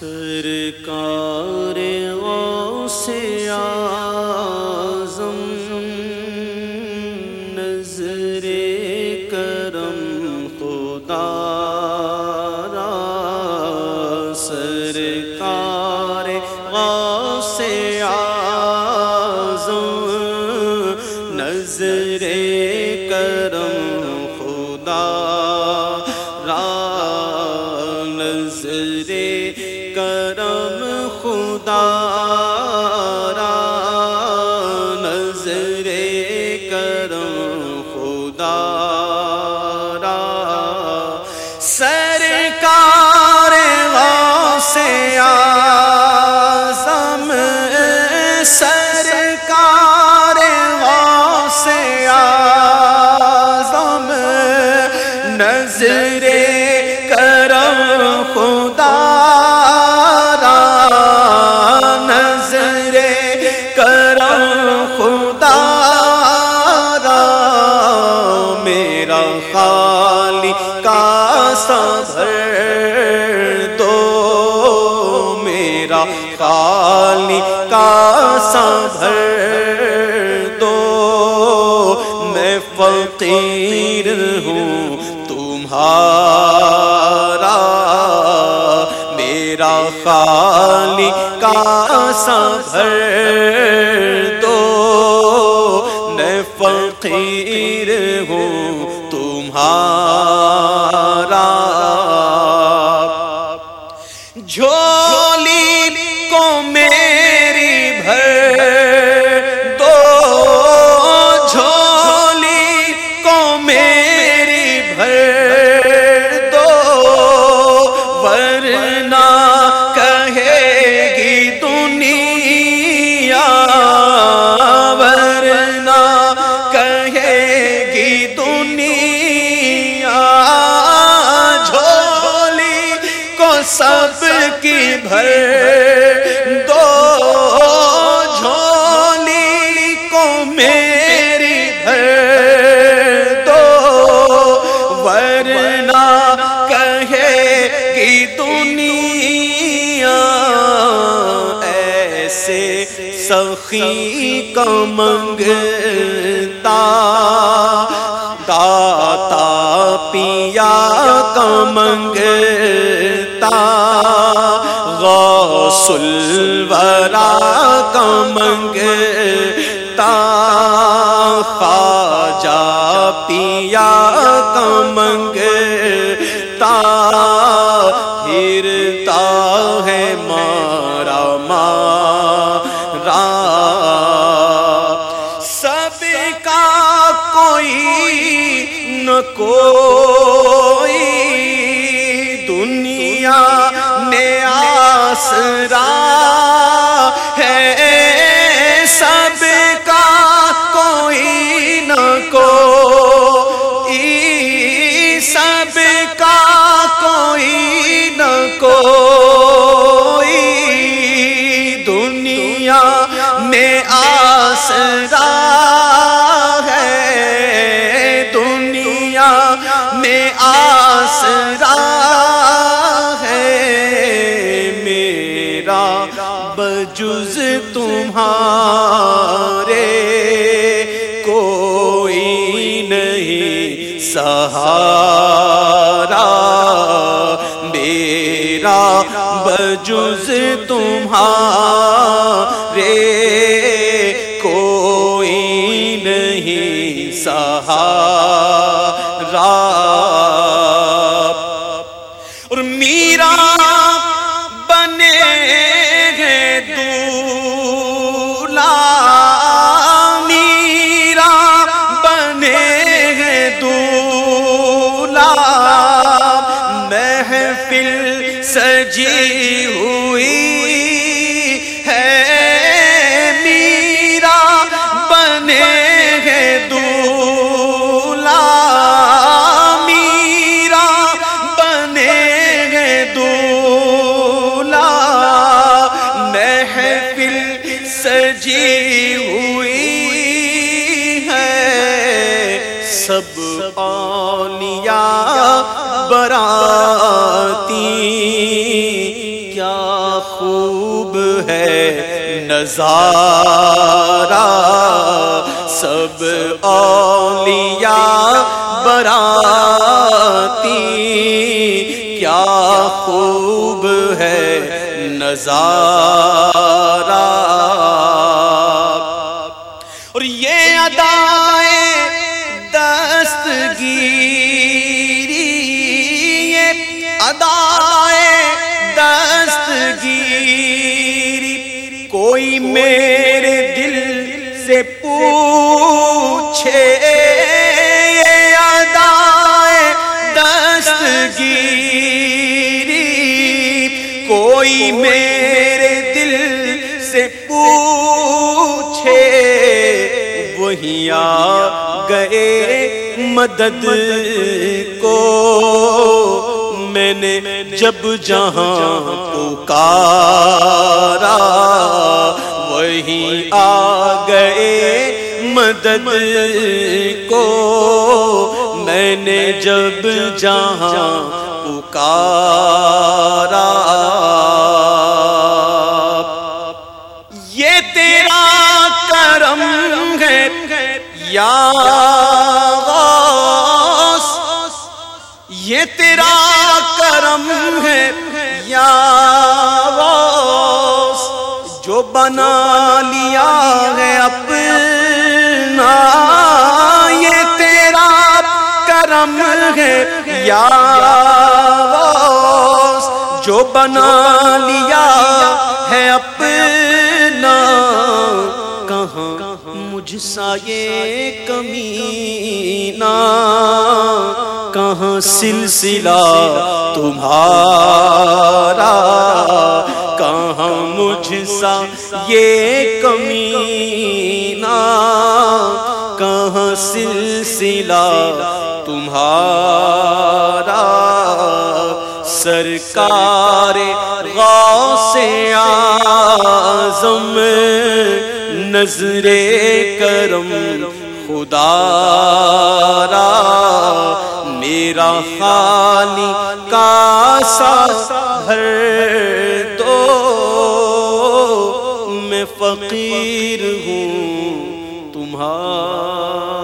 سرکار غوث آزم نظر کرم خدا را، سرکار غوث آزم نظر کرم خدا را، نظر کرم خدا را نظر کرم خدا را سرکار غوث آزم سرکار غوث آزم نظر کرم خدا دو میرا خالی کا صبر دو۔ میں فقیر ہوں، تمہارا میرا خالی کا صبر دو۔ میں فقیر ہوں، تمہارا سب کی بھر دو جھولی کو میری بھر دو، ورنہ کہے گی دنیا ایسے سخی کا منگتا، داتا پیا کا منگتا غوث الورا کا منگتا خواجہ پیا کا منگتا پھرتا ہے مارا مارا۔ سب کا کوئی نہ کوئی آسرا ہے سب کا کوئی نہ کوئی سب کا کوئی نہ کوئی دنیا میں آسرا ہے۔ دنیا میں آسرا تمہارے کوئی نہیں سہارا۔ میرا بجز تمہارے کوئی نہیں سہارا۔ سجی ہوئی ہے، میرا بنے ہیں دولا میرا بنے ہیں دولا محفل سجی ہوئی ہے، سب اولیاء براتی نظارہ سب اولیاء براتی، کیا خوب ہے نظارہ۔ اور یہ ادائے دستگیری، یہ ادائے دستگیری۔ کوئی میرے دل سے پوچھے ادائے دستگیری۔ کوئی میرے دل سے پوچھے، وہی آ گئے مدد کو۔ میں نے جب جہاں پکارا، وہی آ گئے مدد کو۔ میں نے جب جہاں پکارا، یہ تیرا کرم ہے، یا تیرا کرم ہے یا جو بنا لیا ہے اپنا، یہ تیرا کرم ہے یا جو بنا لیا ہے اپنا۔ کہاں مجھ سا یہ کمینہ؟ کہاں سلسلہ تمہارا؟ کہاں مجھ سا یہ کمینہ؟ کہاں سلسلہ تمہارا؟ سرکار غوث اعظم، نظر کرم خدا خالی کا ہر دو میں فقیر ہوں تمہارا